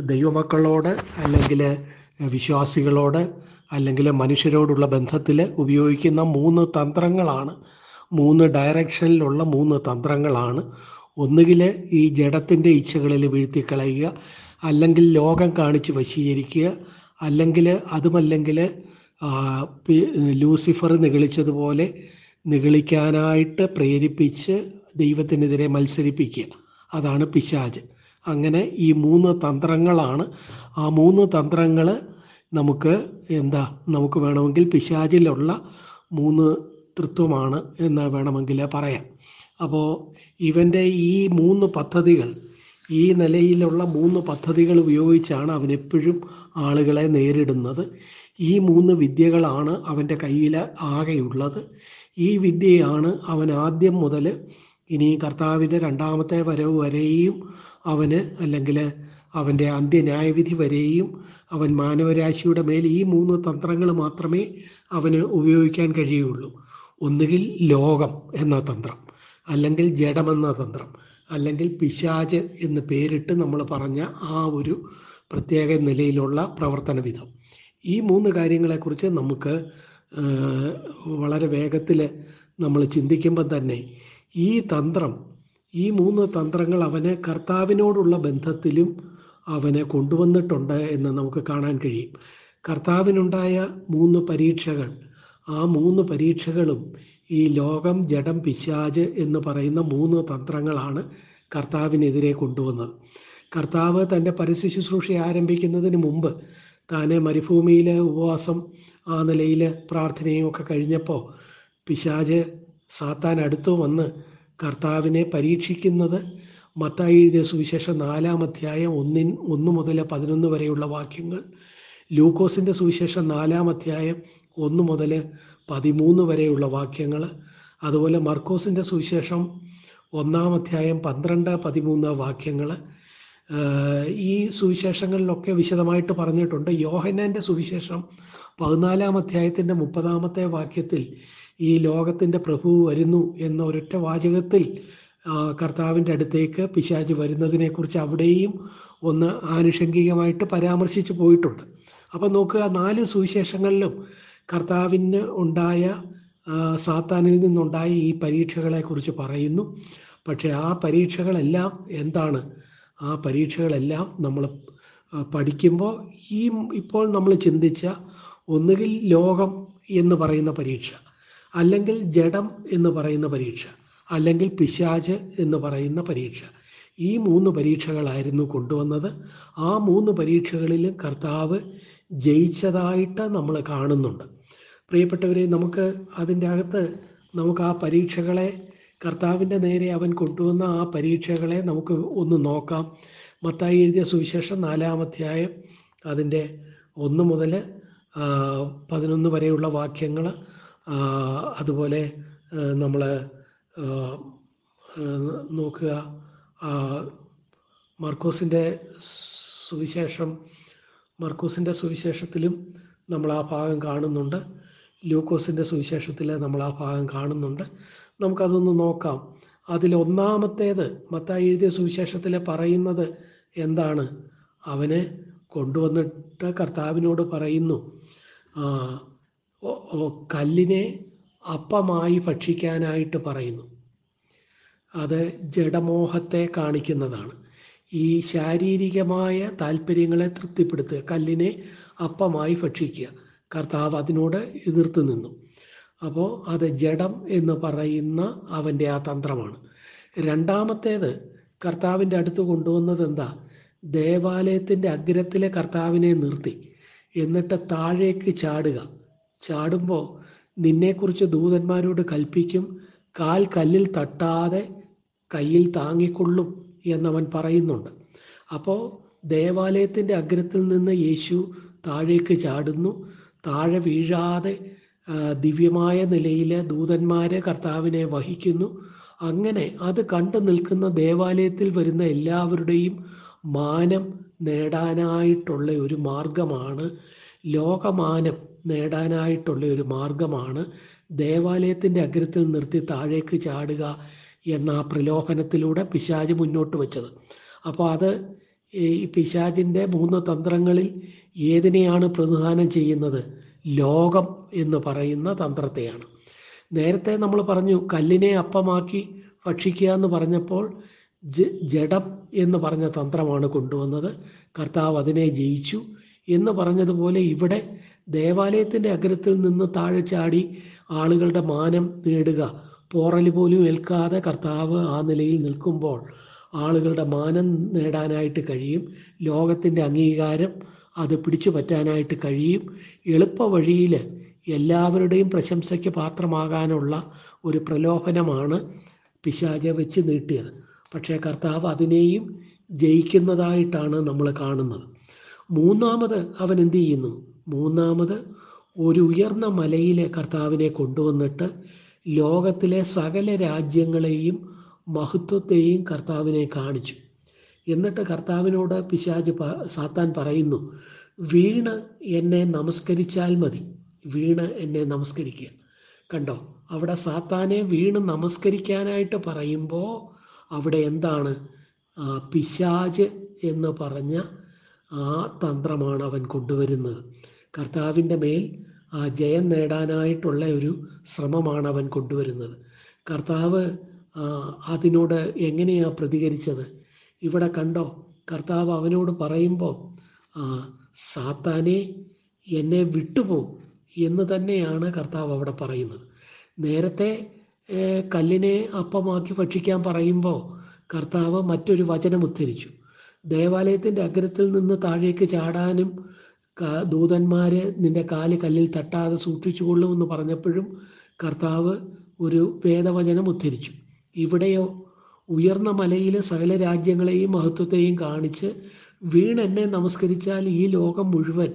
ദൈവമക്കളോട് അല്ലെങ്കിൽ വിശ്വാസികളോട് അല്ലെങ്കിൽ മനുഷ്യരോടുള്ള ബന്ധത്തിൽ ഉപയോഗിക്കുന്ന മൂന്ന് തന്ത്രങ്ങളാണ്. മൂന്ന് ഡയറക്ഷനിലുള്ള മൂന്ന് തന്ത്രങ്ങളാണ്. ഒന്നുകിൽ ഈ ജഡത്തിന്റെ ഇച്ഛകളിൽ വീഴ്ത്തിക്കളയുക അല്ലെങ്കിൽ ലോകം കാണിച്ച് വശീകരിക്കുക അല്ലെങ്കിൽ അതുമല്ലെങ്കിൽ ലൂസിഫർ നിഗളിച്ചതുപോലെ നിഗളിക്കാനായിട്ട് പ്രേരിപ്പിച്ച് ദൈവത്തിനെതിരെ മത്സരിപ്പിക്കുക. അതാണ് പിശാജ് അങ്ങനെ ഈ മൂന്ന് തന്ത്രങ്ങളാണ്. ആ മൂന്ന് തന്ത്രങ്ങൾ നമുക്ക് എന്താ നമുക്ക് വേണമെങ്കിൽ പിശാചിലുള്ള മൂന്ന് തൃത്വമാണ് എന്ന് വേണമെങ്കിൽ പറയാം. അപ്പോൾ ഇവന്റെ ഈ മൂന്ന് പദ്ധതികൾ ഈ നിലയിലുള്ള മൂന്ന് പദ്ധതികൾ ഉപയോഗിച്ചാണ് അവൻ എപ്പോഴും ആളുകളെ നേരിടുന്നത്. ഈ മൂന്ന് വിദ്യകളാണ് അവന്റെ കയ്യിൽ ആകെയുള്ളത്. ഈ വിദ്യയാണ് അവൻ ആദ്യം മുതൽ ഇനി കർത്താവിന്റെ രണ്ടാമത്തെ വരവ് വരെയും അവന് അല്ലെങ്കിൽ അവന്റെ അന്ത്യന്യായവിധി വരെയും അവൻ മാനവരാശിയുടെ മേൽ ഈ മൂന്ന് തന്ത്രങ്ങൾ മാത്രമേ അവന് ഉപയോഗിക്കാൻ കഴിയുള്ളൂ. ഒന്നുകിൽ ലോകം എന്ന തന്ത്രം അല്ലെങ്കിൽ ജഡമെന്ന തന്ത്രം. അല്ലെങ്കിൽ പിശാജ് എന്ന് പേരിട്ട് നമ്മൾ പറഞ്ഞ ആ ഒരു പ്രത്യേക നിലയിലുള്ള പ്രവർത്തന വിധം. ഈ മൂന്ന് കാര്യങ്ങളെക്കുറിച്ച് നമുക്ക് വളരെ വേഗത്തിൽ നമ്മൾ ചിന്തിക്കുമ്പോൾ തന്നെ ഈ തന്ത്രം ഈ മൂന്ന് തന്ത്രങ്ങൾ അവനെ കർത്താവിനോടുള്ള ബന്ധത്തിലും അവനെ കൊണ്ടുവന്നിട്ടുണ്ട് എന്ന് നമുക്ക് കാണാൻ കഴിയും. കർത്താവിനുണ്ടായ മൂന്ന് പരീക്ഷകൾ ആ മൂന്ന് പരീക്ഷകളും ഈ ലോകം ജഡം പിശാജ് എന്ന് പറയുന്ന മൂന്ന് തന്ത്രങ്ങളാണ് കർത്താവിനെതിരെ കൊണ്ടുവന്നത്. കർത്താവ് തന്റെ പരസ്യ ശുശ്രൂഷ ആരംഭിക്കുന്നതിന് മുമ്പ് താനെ മരുഭൂമിയിലെ ഉപവാസം ആ നിലയിൽ പ്രാർത്ഥനയും ഒക്കെ കഴിഞ്ഞപ്പോൾ പിശാജ് സാത്താൻ അടുത്ത് വന്ന് കർത്താവിനെ പരീക്ഷിക്കുന്നത് മത്തായി എഴുതിയ സുവിശേഷം നാലാം അധ്യായം ഒന്നിൻ ഒന്ന് മുതൽ പതിനൊന്ന് വരെയുള്ള വാക്യങ്ങൾ. ലൂക്കോസിന്റെ സുവിശേഷം നാലാം അധ്യായം ഒന്ന് മുതൽ പതിമൂന്ന് വരെയുള്ള വാക്യങ്ങൾ അതുപോലെ മർക്കോസിന്റെ സുവിശേഷം ഒന്നാം അധ്യായം പന്ത്രണ്ട് പതിമൂന്ന് വാക്യങ്ങൾ ഈ സുവിശേഷങ്ങളിലൊക്കെ വിശദമായിട്ട് പറഞ്ഞിട്ടുണ്ട്. യോഹന്നാന്റെ സുവിശേഷം പതിനാലാം അധ്യായത്തിന്റെ മുപ്പതാമത്തെ വാക്യത്തിൽ ഈ ലോകത്തിന്റെ പ്രഭു വരുന്നു എന്ന ഒരൊറ്റ വാചകത്തിൽ കർത്താവിന്റെ അടുത്തേക്ക് പിശാച് വരുന്നതിനെക്കുറിച്ച് അവിടെയും ഒന്ന് ആനുഷംഗികമായിട്ട് പരാമർശിച്ചു പോയിട്ടുണ്ട്. അപ്പം നോക്കുക നാല് സുവിശേഷങ്ങളിലും കർത്താവിന് ഉണ്ടായ സാത്താനിൽ നിന്നുണ്ടായ ഈ പരീക്ഷകളെക്കുറിച്ച് പറയുന്നു. പക്ഷേ ആ പരീക്ഷകളെല്ലാം എന്താണ്? ആ പരീക്ഷകളെല്ലാം നമ്മൾ പഠിക്കുമ്പോൾ ഈ ഇപ്പോൾ നമ്മൾ ചിന്തിച്ച ഒന്നുകിൽ ലോകം എന്ന് പറയുന്ന പരീക്ഷ അല്ലെങ്കിൽ ജഡം എന്ന് പറയുന്ന പരീക്ഷ അല്ലെങ്കിൽ പിശാജ് എന്ന് പറയുന്ന പരീക്ഷ ഈ മൂന്ന് പരീക്ഷകളായിരുന്നു കൊണ്ടുവന്നത്. ആ മൂന്ന് പരീക്ഷകളിലും കർത്താവ് ജയിച്ചതായിട്ട് നമ്മൾ കാണുന്നുണ്ട്. പ്രിയപ്പെട്ടവരെ നമുക്ക് അതിന്റെ അകത്ത് നമുക്ക് ആ പരീക്ഷകളെ കർത്താവിന്റെ നേരെ അവൻ കൊണ്ടുവന്ന ആ പരീക്ഷകളെ നമുക്ക് ഒന്ന് നോക്കാം. മത്തായി എഴുതിയ സുവിശേഷം നാലാമധ്യായം അതിന്റെ ഒന്ന് മുതൽ പതിനൊന്ന് വരെയുള്ള വാക്യങ്ങൾ അതുപോലെ നമ്മൾ നോക്കുക. മർക്കോസിന്റെ സുവിശേഷം മർക്കോസിന്റെ സുവിശേഷത്തിലും നമ്മൾ ആ ഭാഗം കാണുന്നുണ്ട്. ലൂക്കോസിന്റെ സുവിശേഷത്തിൽ നമ്മൾ ആ ഭാഗം കാണുന്നുണ്ട്. നമുക്കതൊന്ന് നോക്കാം. അതിൽ ഒന്നാമത്തേത് മത്തായി എഴുതിയ സുവിശേഷത്തിൽ പറയുന്നത് എന്താണ്? അവനെ കൊണ്ടുവന്നിട്ട് കർത്താവിനോട് പറയുന്നു കല്ലിനെ അപ്പമായി ഭക്ഷിക്കാനായിട്ട് പറയുന്നു. അത് ജഡമോഹത്തെ കാണിക്കുന്നതാണ്. ഈ ശാരീരികമായ താല്പര്യങ്ങളെ തൃപ്തിപ്പെടുത്തുക കല്ലിനെ അപ്പമായി ഭക്ഷിക്കുക. കർത്താവ് അതിനോട് എതിർത്ത് നിന്നു. അപ്പോൾ അത് ജഡം എന്ന് പറയുന്ന അവന്റെ ആ തന്ത്രമാണ്. രണ്ടാമത്തേത് കർത്താവിന്റെ അടുത്ത് കൊണ്ടുവന്നത് എന്താ? ദേവാലയത്തിന്റെ അഗ്രത്തിലെ കർത്താവിനെ നിർത്തി. എന്നിട്ട് താഴേക്ക് ചാടുക. ചാടുമ്പോൾ നിന്നെക്കുറിച്ച് ദൂതന്മാരോട് കൽപ്പിക്കും. കാൽ കല്ലിൽ തട്ടാതെ കയ്യിൽ താങ്ങിക്കൊള്ളും എന്നവൻ പറയുന്നുണ്ട്. അപ്പോൾ ദേവാലയത്തിന്റെ അഗ്രത്തിൽ നിന്ന് യേശു താഴേക്ക് ചാടുന്നു. താഴെ വീഴാതെ ദിവ്യമായ നിലയിൽ ദൂതന്മാരെ കർത്താവിനെ വഹിക്കുന്നു. അങ്ങനെ അത് കണ്ടു നിൽക്കുന്ന ദേവാലയത്തിൽ വരുന്ന എല്ലാവരുടെയും മാനം നേടാനായിട്ടുള്ള ഒരു മാർഗമാണ് ലോകമാനം നേടാനായിട്ടുള്ള ഒരു മാർഗമാണ്. ദേവാലയത്തിന്റെ അഗ്രത്തിൽ നിർത്തി താഴേക്ക് ചാടുക എന്ന ആ പ്രലോഭനത്തിലൂടെ പിശാജ് മുന്നോട്ട് വെച്ചത്. അപ്പോൾ അത് ഈ പിശാചിന്റെ മൂന്ന് തന്ത്രങ്ങളിൽ ഏതിനെയാണ് പ്രതിദാനം ചെയ്യുന്നത്? ലോകം എന്ന് പറയുന്ന തന്ത്രത്തെയാണ്. നേരത്തെ നമ്മൾ പറഞ്ഞു കല്ലിനെ അപ്പമാക്കി ഭക്ഷിക്കുക എന്ന് പറഞ്ഞപ്പോൾ ജഡം എന്ന് പറഞ്ഞ തന്ത്രമാണ് കൊണ്ടുവന്നത്. കർത്താവ് അതിനെ ജയിച്ചു എന്ന് പറഞ്ഞതുപോലെ ഇവിടെ ദേവാലയത്തിന്റെ അഗ്രത്തിൽ നിന്ന് താഴെ ചാടി ആളുകളുടെ മാനം നേടുക പോറൽ പോലും ഏൽക്കാതെ കർത്താവ് ആ നിലയിൽ നിൽക്കുമ്പോൾ ആളുകളുടെ മാനം നേടാനായിട്ട് കഴിയും. ലോകത്തിന്റെ അംഗീകാരം അത് പിടിച്ചു പറ്റാനായിട്ട് കഴിയും. എളുപ്പ വഴിയിൽ എല്ലാവരുടെയും പ്രശംസയ്ക്ക് പാത്രമാകാനുള്ള ഒരു പ്രലോഭനമാണ് പിശാച വെച്ച് നീട്ടിയത്. പക്ഷേ കർത്താവ് അതിനെയും ജയിക്കുന്നതായിട്ടാണ് നമ്മൾ കാണുന്നത്. മൂന്നാമത് അവൻ എന്തു ചെയ്യുന്നു? മൂന്നാമത് ഒരു ഉയർന്ന മലയിലെ കർത്താവിനെ കൊണ്ടുവന്നിട്ട് ലോകത്തിലെ സകല രാജ്യങ്ങളെയും മഹത്വത്തെയും കർത്താവിനെ കാണിച്ചു. എന്നിട്ട് കർത്താവിനോട് പിശാജ് സാത്താൻ പറയുന്നു വീണ് എന്നെ നമസ്കരിച്ചാൽ മതി. വീണ് എന്നെ നമസ്കരിക്കുക. കണ്ടോ? അവിടെ സാത്താനെ വീണ് നമസ്കരിക്കാനായിട്ട് പറയുമ്പോൾ അവിടെ എന്താണ്? പിശാജ് എന്ന് പറഞ്ഞ ആ തന്ത്രമാണ് അവൻ കൊണ്ടുവരുന്നത്. കർത്താവിന്റെ മേൽ ആ ജയം നേടാനായിട്ടുള്ള ഒരു ശ്രമമാണ് അവൻ കൊണ്ടുവരുന്നത്. കർത്താവ് അതിനോട് എങ്ങനെയാണ് പ്രതികരിച്ചത്? ഇവിടെ കണ്ടോ കർത്താവ് അവനോട് പറയുമ്പോൾ സാത്താനെ എന്നെ വിട്ടുപോ എന്ന് തന്നെയാണ് കർത്താവ് അവിടെ പറയുന്നത്. നേരത്തെ കല്ലിനെ അപ്പമാക്കി ഭക്ഷിക്കാൻ പറയുമ്പോൾ കർത്താവ് മറ്റൊരു വചനം ഉദ്ധരിച്ചു. ദേവാലയത്തിന്റെ അഗ്രത്തിൽ നിന്ന് താഴേക്ക് ചാടാനും ദൂതന്മാർ നിന്റെ കാൽ കല്ലിൽ തട്ടാതെ സൂക്ഷിച്ചുകൊള്ളുമെന്ന് പറഞ്ഞപ്പോഴും കർത്താവ് ഒരു വേദവചനം ഉദ്ധരിച്ചു. ഇവിടെയോ ഉയർന്ന മലയിലെ സകല രാജ്യങ്ങളെയും മഹത്വത്തെയും കാണിച്ച് വീണ് എന്നെ നമസ്കരിച്ചാൽ ഈ ലോകം മുഴുവൻ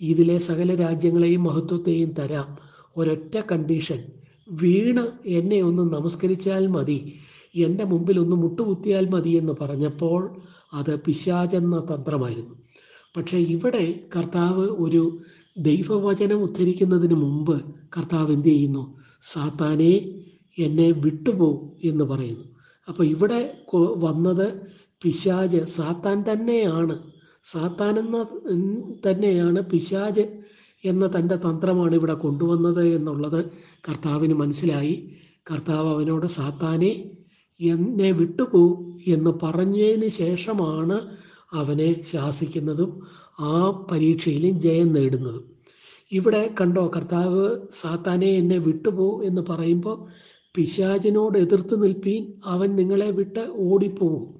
ഇതിലെ സകല രാജ്യങ്ങളെയും മഹത്വത്തെയും തരാം. ഒരൊറ്റ കണ്ടീഷൻ. വീണ് എന്നെ ഒന്ന് നമസ്കരിച്ചാൽ മതി. എന്റെ മുമ്പിൽ ഒന്ന് മുട്ടുകുത്തിയാൽ മതി എന്ന് പറഞ്ഞപ്പോൾ അത് പിശാചെന്ന തന്ത്രമായിരുന്നു. പക്ഷേ ഇവിടെ കർത്താവ് ഒരു ദൈവവചനം ഉദ്ധരിക്കുന്നതിന് മുമ്പ് കർത്താവ് എന്ത് ചെയ്യുന്നു? സാത്താനെ എന്നെ വിട്ടുപോ എന്ന് പറയുന്നു. അപ്പോൾ ഇവിടെ വന്നത് പിശാജ് സാത്താൻ തന്നെയാണ്. സാത്താൻ എന്ന തന്നെയാണ് പിശാജ് എന്ന തന്റെ തന്ത്രമാണ് ഇവിടെ കൊണ്ടുവന്നത് എന്നുള്ളത് കർത്താവിന് മനസ്സിലായി. കർത്താവ് അവനോട് സാത്താനെ എന്നെ വിട്ടുപോ എന്ന് പറഞ്ഞതിന് ശേഷമാണ് അവനെ ശാസിക്കുന്നതും ആ പരീക്ഷയിലും ജയം നേടുന്നതും. ഇവിടെ കണ്ടോ കർത്താവ് സാത്താനെ എന്നെ വിട്ടുപോ എന്ന് പറയുമ്പോൾ പിശാചിനോട് എതിർത്ത് നിൽപ്പീൻ അവൻ നിങ്ങളെ വിട്ട് ഓടിപ്പോവും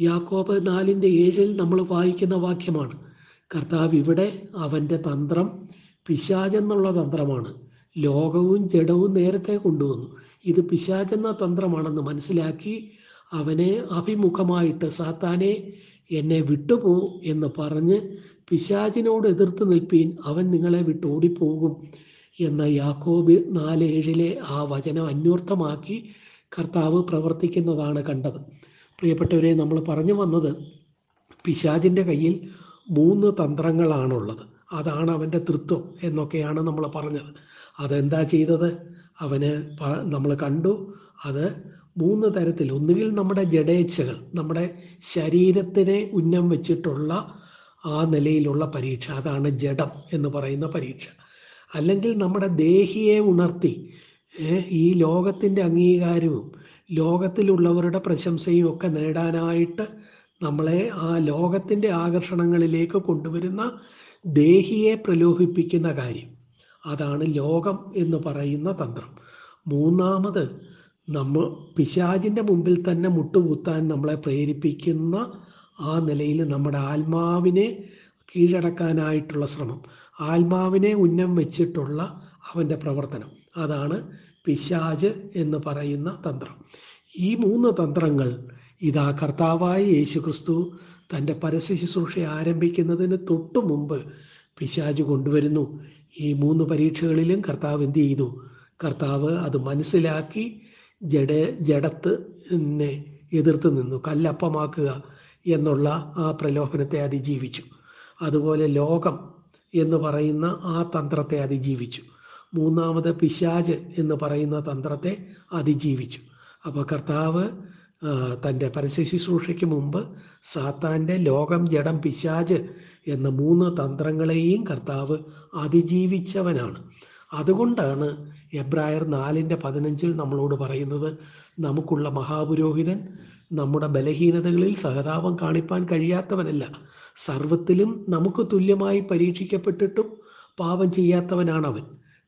യാക്കോബ് നാലിന്റെ ഏഴിൽ നമ്മൾ വായിക്കുന്ന വാക്യമാണ്. കർത്താവ് ഇവിടെ അവന്റെ തന്ത്രം പിശാചെന്നുള്ള തന്ത്രമാണ്. ലോകവും ജഡവും നേരത്തെ കൊണ്ടുവന്നു. ഇത് പിശാചെന്ന തന്ത്രമാണെന്ന് മനസ്സിലാക്കി അവനെ അഭിമുഖമായിട്ട് സാത്താനെ എന്നെ വിട്ടുപോ എന്ന് പറഞ്ഞ് പിശാചിനോട് എതിർത്ത് നിൽപ്പീൻ അവൻ നിങ്ങളെ വിട്ട് ഓടിപ്പോകും. എന്ന യാക്കോബ് നാല് ഏഴിലെ ആ വചനം അന്വർത്ഥമാക്കി കർത്താവ് പ്രവർത്തിക്കുന്നതാണ് കണ്ടത്. പ്രിയപ്പെട്ടവരെ നമ്മൾ പറഞ്ഞു വന്നത് പിശാജിന്റെ കയ്യിൽ മൂന്ന് തന്ത്രങ്ങളാണുള്ളത്. അതാണ് അവന്റെ തൃത്വം എന്നൊക്കെയാണ് നമ്മൾ പറഞ്ഞത്. അതെന്താ ചെയ്തത്? അവന് നമ്മൾ കണ്ടു അത് മൂന്ന് തരത്തിൽ. ഒന്നുകിൽ നമ്മുടെ ജഡേച്ഛകൾ നമ്മുടെ ശരീരത്തിനെ ഉന്നം വെച്ചിട്ടുള്ള ആ നിലയിലുള്ള പരീക്ഷ. അതാണ് ജഡം എന്ന് പറയുന്ന പരീക്ഷ. അല്ലെങ്കിൽ നമ്മുടെ ദേഹിയെ ഉണർത്തി ഈ ലോകത്തിന്റെ അംഗീകാരവും ലോകത്തിലുള്ളവരുടെ പ്രശംസയും ഒക്കെ നേടാനായിട്ട് നമ്മളെ ആ ലോകത്തിന്റെ ആകർഷണങ്ങളിലേക്ക് കൊണ്ടുവരുന്ന ദേഹിയെ പ്രലോഭിപ്പിക്കുന്ന കാര്യം. അതാണ് ലോകം എന്ന് പറയുന്ന തന്ത്രം. മൂന്നാമത് നമ്മൾ പിശാചിന്റെ മുമ്പിൽ തന്നെ മുട്ടുകുത്താൻ നമ്മളെ പ്രേരിപ്പിക്കുന്ന ആ നിലയിൽ നമ്മുടെ ആത്മാവിനെ കീഴടക്കാനായിട്ടുള്ള ശ്രമം. ആത്മാവിനെ ഉന്നം വെച്ചിട്ടുള്ള അവന്റെ പ്രവർത്തനം. അതാണ് പിശാജ് എന്ന് പറയുന്ന തന്ത്രം. ഈ മൂന്ന് തന്ത്രങ്ങൾ ഇതാ കർത്താവായ യേശുക്രിസ്തു തന്റെ പരസ്യ ശുശ്രൂഷ ആരംഭിക്കുന്നതിന് തൊട്ടു മുമ്പ് പിശാജ് കൊണ്ടുവരുന്നു. ഈ മൂന്ന് പരീക്ഷകളിലും കർത്താവ് എന്ത് ചെയ്തു? കർത്താവ് അത് മനസ്സിലാക്കി ജഡ ജഡത്ത് എന്നെ എതിർത്ത് നിന്നു. കല്ലപ്പമാക്കുക എന്നുള്ള ആ പ്രലോഭനത്തെ അതിജീവിച്ചു. അതുപോലെ ലോകം എന്ന് പറയുന്ന ആ തന്ത്രത്തെ അതിജീവിച്ചു. മൂന്നാമത് പിശാജ് എന്ന് പറയുന്ന തന്ത്രത്തെ അതിജീവിച്ചു. അപ്പോൾ കർത്താവ് തന്റെ പരസ്യ ശുശ്രൂഷയ്ക്ക് മുമ്പ് സാത്താന്റെ ലോകം ജഡം പിശാജ് എന്ന മൂന്ന് തന്ത്രങ്ങളെയും കർത്താവ് അതിജീവിച്ചവനാണ്. അതുകൊണ്ടാണ് എബ്രായർ നാലിന്റെ പതിനഞ്ചിൽ നമ്മളോട് പറയുന്നത് നമുക്കുള്ള മഹാപുരോഹിതൻ നമ്മുടെ ബലഹീനതകളിൽ സഹതാപം കാണിപ്പാൻ കഴിയാത്തവനല്ല. സർവത്തിലും നമുക്ക് തുല്യമായി പരീക്ഷിക്കപ്പെട്ടിട്ടും പാപം ചെയ്യാത്തവനാണ് അവൻ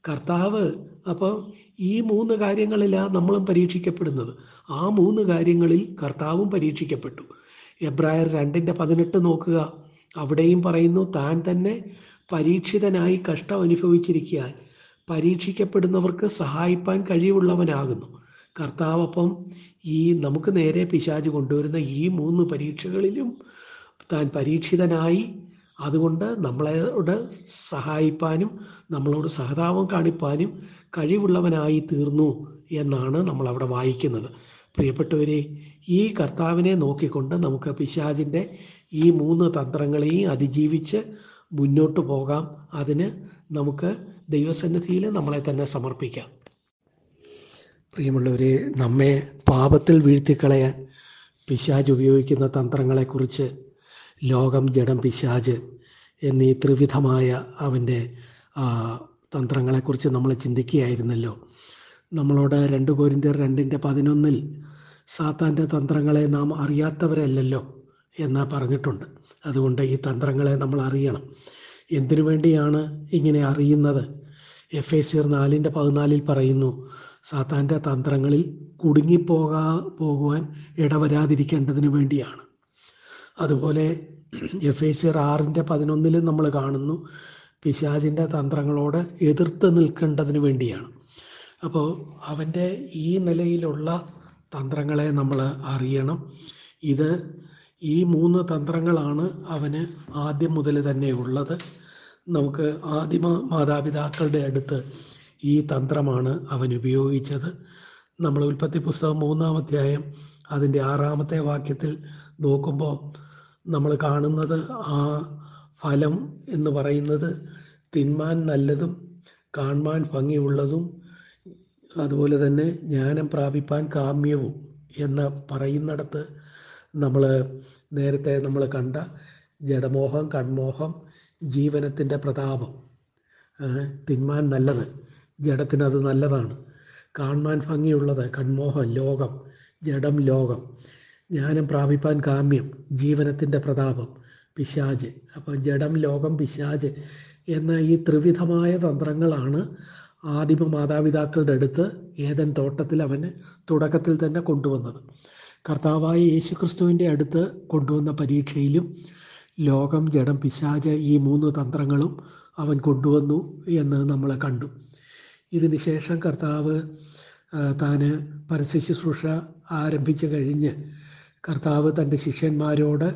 കർത്താവ് അപ്പോൾ ഈ മൂന്ന് കാര്യങ്ങളിലാണ് നമ്മളും പരീക്ഷിക്കപ്പെടുന്നത്. ആ മൂന്ന് കാര്യങ്ങളിൽ കർത്താവും പരീക്ഷിക്കപ്പെട്ടു. എബ്രായർ രണ്ടിന്റെ പതിനെട്ട് നോക്കുക. അവിടെയും പറയുന്നു താൻ തന്നെ പരീക്ഷിതനായി കഷ്ടം അനുഭവിച്ചിരിക്കാൻ പരീക്ഷിക്കപ്പെടുന്നവർക്ക് സഹായിപ്പാൻ കഴിവുള്ളവനാകുന്നു. കർത്താവ് അപ്പം ഈ നമുക്ക് നേരെ പിശാജ് കൊണ്ടുവരുന്ന ഈ മൂന്ന് പരീക്ഷകളിലും താൻ പരീക്ഷിതനായി. അതുകൊണ്ട് നമ്മളോട് സഹായിപ്പാനും നമ്മളോട് സഹതാപം കാണിപ്പാനും കഴിവുള്ളവനായി തീർന്നു എന്നാണ് നമ്മൾ അവിടെ വായിക്കുന്നത്. പ്രിയപ്പെട്ടവരെ ഈ കർത്താവിനെ നോക്കിക്കൊണ്ട് നമുക്ക് പിശാജിന്റെ ഈ മൂന്ന് തന്ത്രങ്ങളെയും അതിജീവിച്ച് മുന്നോട്ട് പോകാം. അതിന് നമുക്ക് ദൈവസന്നിധിയിൽ നമ്മളെ തന്നെ സമർപ്പിക്കാം. പ്രിയമുള്ളവരെ നമ്മെ പാപത്തിൽ വീഴ്ത്തിക്കളയാൻ പിശാജ് ഉപയോഗിക്കുന്ന തന്ത്രങ്ങളെക്കുറിച്ച് ലോകം ജഡം പിശാജ് എന്നീ ത്രിവിധമായ അവന്റെ തന്ത്രങ്ങളെക്കുറിച്ച് നമ്മൾ ചിന്തിക്കുകയായിരുന്നല്ലോ. നമ്മളോട് രണ്ട് കോരിന്തർ രണ്ടിന്റെ പതിനൊന്നിൽ സാത്താന്റെ തന്ത്രങ്ങളെ നാം അറിയാത്തവരല്ലല്ലോ എന്ന് പറഞ്ഞിട്ടുണ്ട്. അതുകൊണ്ട് ഈ തന്ത്രങ്ങളെ നമ്മൾ അറിയണം. എന്തിനു വേണ്ടിയാണ് ഇങ്ങനെ അറിയുന്നത്? എഫ് എ സിർ നാലിന്റെ പതിനാലിൽ പറയുന്നു സാത്താന്റെ തന്ത്രങ്ങളിൽ കുടുങ്ങിപ്പോകാ പോകുവാൻ ഇടവരാതിരിക്കേണ്ടതിന് വേണ്ടിയാണ്. അതുപോലെ എഫ് എ സിർ ആറിന്റെ പതിനൊന്നിൽ നമ്മൾ കാണുന്നു പിശാജിന്റെ തന്ത്രങ്ങളോട് എതിർത്ത് നിൽക്കേണ്ടതിന് വേണ്ടിയാണ്. അപ്പോൾ അവന്റെ ഈ നിലയിലുള്ള തന്ത്രങ്ങളെ നമ്മൾ അറിയണം. ഇത് ഈ മൂന്ന് തന്ത്രങ്ങളാണ് അവന് ആദ്യം മുതൽ തന്നെ ഉള്ളത്. നമുക്ക് ആദിമ മാതാപിതാക്കളുടെ അടുത്ത് ഈ തന്ത്രമാണ് അവൻ ഉപയോഗിച്ചത്. നമ്മൾ ഉൽപ്പത്തി പുസ്തകം മൂന്നാം അധ്യായം അതിന്റെ ആറാമത്തെ വാക്യത്തിൽ നോക്കുമ്പോൾ നമ്മൾ കാണുന്നത് ആ ഫലം എന്ന് പറയുന്നത് തിന്മാൻ നല്ലതും കാണുവാൻ ഭംഗിയുള്ളതും അതുപോലെ തന്നെ ജ്ഞാനം പ്രാപിപ്പാൻ കാമ്യവും എന്ന് പറയുന്നിടത്ത് നമ്മൾ നേരത്തെ നമ്മൾ കണ്ട ജഡമോഹം കൺമോഹം ജീവനത്തിന്റെ പ്രതാപം തിന്മാൻ നല്ലത്. ജഡത്തിനത് നല്ലതാണ്. കാണുവാൻ ഭംഗിയുള്ളത് കൺമോഹം ലോകം ജഡം ലോകം. ജ്ഞാനം പ്രാപിപ്പാൻ കാമ്യം ജീവനത്തിന്റെ പ്രതാപം പിശാജ്. അപ്പോൾ ജഡം ലോകം പിശാജ് എന്ന ഈ ത്രിവിധമായ തന്ത്രങ്ങളാണ് ആദിമ മാതാപിതാക്കളുടെ അടുത്ത് ഏതൻ തോട്ടത്തിൽ അവന് തുടക്കത്തിൽ തന്നെ കൊണ്ടുവന്നത്. കർത്താവായ യേശുക്രിസ്തുവിന്റെ അടുത്ത് കൊണ്ടുവന്ന പരീക്ഷയിലും ലോകം ജഡം പിശാജ് ഈ മൂന്ന് തന്ത്രങ്ങളും അവൻ കൊണ്ടുവന്നു എന്ന് നമ്മൾ കണ്ടു. ഇതിന് ശേഷം കർത്താവ് താന് പരസ്യ ശുശ്രൂഷ ആരംഭിച്ചു കഴിഞ്ഞ് കർത്താവ് തന്റെ ശിഷ്യന്മാരോട്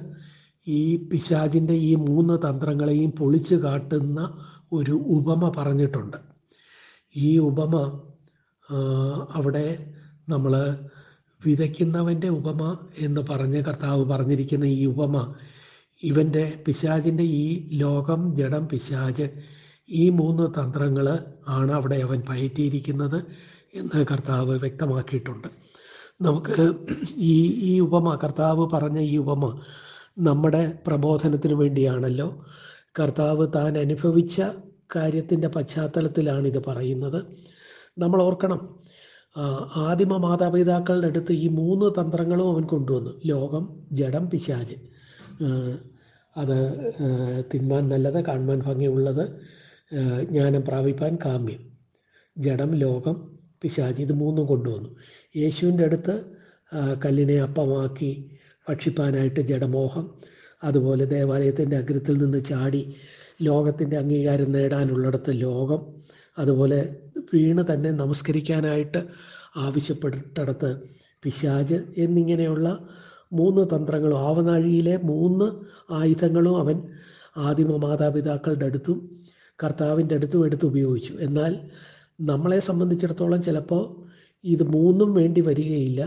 ഈ പിശാജിന്റെ ഈ മൂന്ന് തന്ത്രങ്ങളെയും പൊളിച്ചു കാട്ടുന്ന ഒരു ഉപമ പറഞ്ഞിട്ടുണ്ട്. ഈ ഉപമ അവിടെ നമ്മൾ വിതയ്ക്കുന്നവന്റെ ഉപമ എന്ന് പറഞ്ഞ് കർത്താവ് പറഞ്ഞിരിക്കുന്ന ഈ ഉപമ ഇവന്റെ പിശാജിന്റെ ഈ ലോകം ജഡം പിശാജ് ഈ മൂന്ന് തന്ത്രങ്ങൾ ആണ് അവിടെ അവൻ പയറ്റിയിരിക്കുന്നത് എന്ന് കർത്താവ് വ്യക്തമാക്കിയിട്ടുണ്ട്. നമുക്ക് ഈ ഈ ഉപമ കർത്താവ് പറഞ്ഞ ഈ ഉപമ നമ്മുടെ പ്രബോധനത്തിന് വേണ്ടിയാണല്ലോ. കർത്താവ് താൻ അനുഭവിച്ച കാര്യത്തിന്റെ പശ്ചാത്തലത്തിലാണ് ഇത് പറയുന്നത്. നമ്മൾ ഓർക്കണം ആദിമ മാതാപിതാക്കളുടെ അടുത്ത് ഈ മൂന്ന് തന്ത്രങ്ങളും അവൻ കൊണ്ടുവന്നു. ലോകം ജഡം പിശാജ് അത് തിന്മാൻ നല്ലത് കാണുവാൻ ഭംഗിയുള്ളത്. ജ്ഞാനം പ്രാപിപ്പാൻ കാമ്യം. ജഡം ലോകം പിശാജ് ഇത് മൂന്നും കൊണ്ടുവന്നു. യേശുവിന്റെ അടുത്ത് കല്ലിനെ അപ്പമാക്കി ഭക്ഷിപ്പാനായിട്ട് ജഡമോഹം അതുപോലെ ദേവാലയത്തിന്റെ അഗ്രത്തിൽ നിന്ന് ചാടി ലോകത്തിന്റെ അംഗീകാരം നേടാനുള്ളിടത്ത് ലോകം അതുപോലെ വീണ് തന്നെ നമസ്കരിക്കാനായിട്ട് ആവശ്യപ്പെട്ടിടത്ത് പിശാജ് എന്നിങ്ങനെയുള്ള മൂന്ന് തന്ത്രങ്ങളും ആവനാഴിയിലെ മൂന്ന് ആയുധങ്ങളും അവൻ ആദിമ മാതാപിതാക്കളുടെ അടുത്തും കർത്താവിന്റെ അടുത്തും എടുത്ത് ഉപയോഗിച്ചു. എന്നാൽ നമ്മളെ സംബന്ധിച്ചിടത്തോളം ചിലപ്പോൾ ഇത് മൂന്നും വേണ്ടി വരികയില്ല.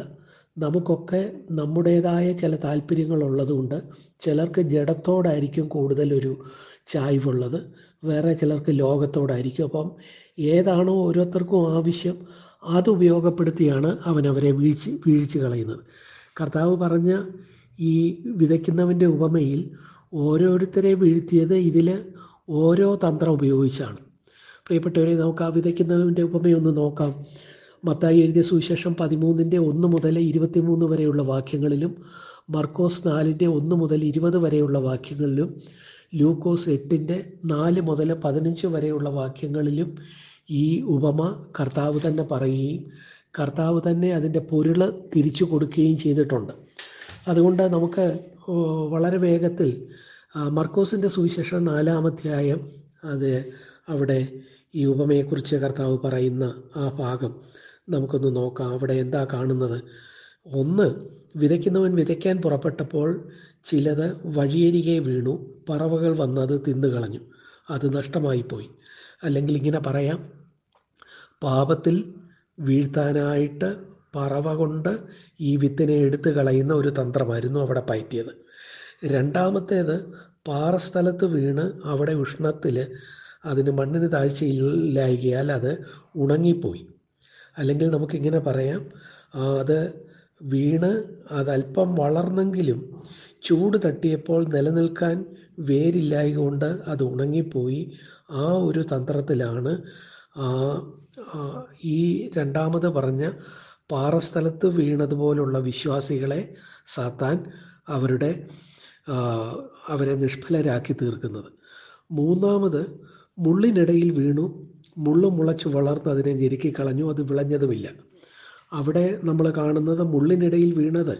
നമുക്കൊക്കെ നമ്മുടേതായ ചില താല്പര്യങ്ങളുള്ളതുകൊണ്ട് ചിലർക്ക് ജഡത്തോടായിരിക്കും കൂടുതലൊരു ചായ്വുള്ളത്. വേറെ ചിലർക്ക് ലോകത്തോടായിരിക്കും. അപ്പം ഏതാണോ ഓരോരുത്തർക്കും ആവശ്യം അത് ഉപയോഗപ്പെടുത്തിയാണ് അവനവരെ വീഴ്ച വീഴ്ച കളയുന്നത്. കർത്താവ് പറഞ്ഞ ഈ വിതയ്ക്കുന്നവന്റെ ഉപമയിൽ ഓരോരുത്തരെ വീഴ്ത്തിയത് ഇതിൽ ഓരോ തന്ത്രം ഉപയോഗിച്ചാണ്. പ്രിയപ്പെട്ടവരെ നമുക്ക് ആ വിതയ്ക്കുന്നതിന്റെ ഉപമയൊന്ന് നോക്കാം. മത്തായി എഴുതിയ സുവിശേഷം പതിമൂന്നിന്റെ ഒന്ന് മുതൽ ഇരുപത്തിമൂന്ന് വരെയുള്ള വാക്യങ്ങളിലും മർക്കോസ് നാലിന്റെ ഒന്ന് മുതൽ ഇരുപത് വരെയുള്ള വാക്യങ്ങളിലും ലൂക്കോസ് എട്ടിന്റെ നാല് മുതൽ പതിനഞ്ച് വരെയുള്ള വാക്യങ്ങളിലും ഈ ഉപമ കർത്താവ് തന്നെ പറയുകയും കർത്താവ് തന്നെ അതിന്റെ പൊരുൾ തിരിച്ചു കൊടുക്കുകയും ചെയ്തിട്ടുണ്ട്. അതുകൊണ്ട് നമുക്ക് വളരെ വേഗത്തിൽ മർക്കോസിന്റെ സുവിശേഷം നാലാമധ്യായം അത് അവിടെ ഈ ഉപമയെക്കുറിച്ച് കർത്താവ് പറയുന്ന ആ ഭാഗം നമുക്കൊന്ന് നോക്കാം. അവിടെ എന്താ കാണുന്നത്? ഒന്ന് വിതയ്ക്കുന്നവൻ വിതയ്ക്കാൻ പുറപ്പെട്ടപ്പോൾ ചിലത് വഴിയരികെ വീണു പറവകൾ വന്നത് തിന്നുകളഞ്ഞു അത് നഷ്ടമായിപ്പോയി അല്ലെങ്കിൽ ഇങ്ങനെ പറയാം പാപത്തിൽ വീഴ്ത്താനായിട്ട് പറവ കൊണ്ട് ഈ വിത്തിനെ എടുത്തു കളയുന്ന ഒരു തന്ത്രമായിരുന്നു അവിടെ പയറ്റിയത്. രണ്ടാമത്തേത് പാറസ്ഥലത്ത് വീണ് അവിടെ ഉഷ്ണത്തിൽ അതിന് മണ്ണിന് താഴ്ചയില്ലായികയാൽ അത് ഉണങ്ങിപ്പോയി. അല്ലെങ്കിൽ നമുക്കിങ്ങനെ പറയാം അത് വീണ് അതല്പം വളർന്നെങ്കിലും ചൂട് തട്ടിയപ്പോൾ നിലനിൽക്കാൻ വേരില്ലായ കൊണ്ട് അത് ഉണങ്ങിപ്പോയി. ആ ഒരു തന്ത്രത്തിലാണ് ഈ രണ്ടാമത് പറഞ്ഞ പാറസ്ഥലത്ത് വീണതുപോലുള്ള വിശ്വാസികളെ സാത്താൻ അവരുടെ അവരെ നിഷ്ഫലരാക്കി തീർക്കുന്നത്. മൂന്നാമത് മുള്ളിനിടയിൽ വീണു. മുള്ളു മുളച്ച് വളർന്ന് അതിനെ ഞെരുക്കി കളഞ്ഞു. അത് വിളഞ്ഞതുമില്ല. അവിടെ നമ്മൾ കാണുന്നത് മുള്ളിനിടയിൽ വീണത്